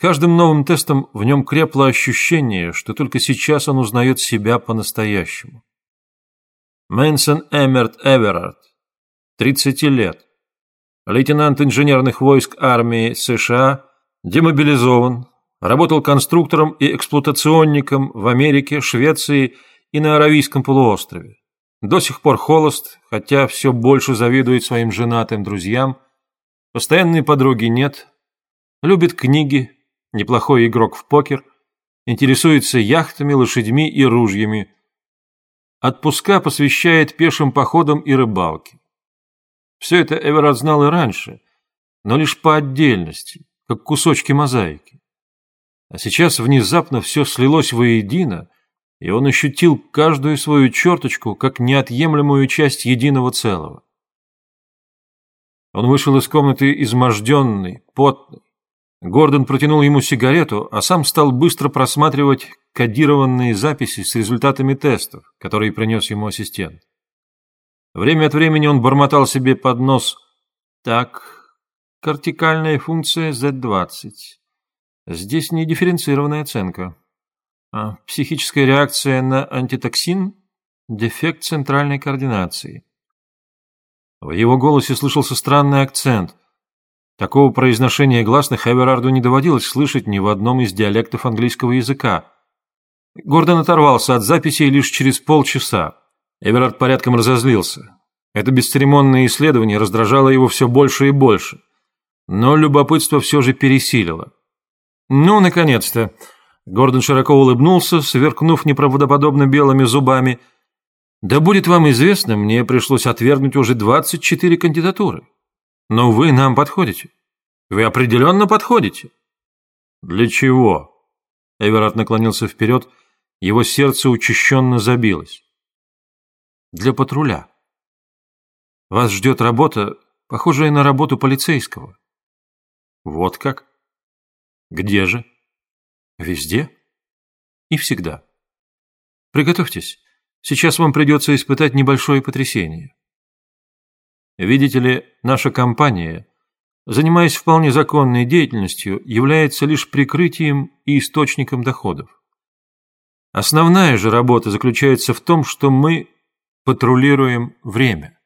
каждым новым тестом в нем крепло ощущение, что только сейчас он узнает себя по-настоящему. Мэнсон Эмерт Эверард, 30 лет, лейтенант инженерных войск армии США, демобилизован, работал конструктором и эксплуатационником в Америке, Швеции и на Аравийском полуострове. До сих пор холост, хотя все больше завидует своим женатым друзьям. Постоянной подруги нет. Любит книги, неплохой игрок в покер, интересуется яхтами, лошадьми и ружьями. Отпуска посвящает пешим походам и рыбалке. Все это Эверард знал и раньше, но лишь по отдельности, как кусочки мозаики. А сейчас внезапно все слилось воедино, и он ощутил каждую свою черточку как неотъемлемую часть единого целого. Он вышел из комнаты изможденный, потный. Гордон протянул ему сигарету, а сам стал быстро просматривать кодированные записи с результатами тестов, которые принес ему ассистент. Время от времени он бормотал себе под нос «Так, кортикальная функция Z20. Здесь не дифференцированная оценка. А психическая реакция на антитоксин – дефект центральной координации». В его голосе слышался странный акцент. Такого произношения гласных Эверарду не доводилось слышать ни в одном из диалектов английского языка. Гордон оторвался от записей лишь через полчаса. Эверард порядком разозлился. Это бесцеремонное исследование раздражало его все больше и больше. Но любопытство все же пересилило. «Ну, наконец-то!» Гордон широко улыбнулся, сверкнув неправдоподобно белыми зубами. «Да будет вам известно, мне пришлось отвергнуть уже 24 кандидатуры. Но вы нам подходите. Вы определенно подходите». «Для чего?» Эверард наклонился вперед, его сердце учащенно забилось для патруля. Вас ждет работа, похожая на работу полицейского. Вот как? Где же? Везде и всегда. Приготовьтесь, сейчас вам придется испытать небольшое потрясение. Видите ли, наша компания, занимаясь вполне законной деятельностью, является лишь прикрытием и источником доходов. Основная же работа заключается в том, что мы патрулируем время.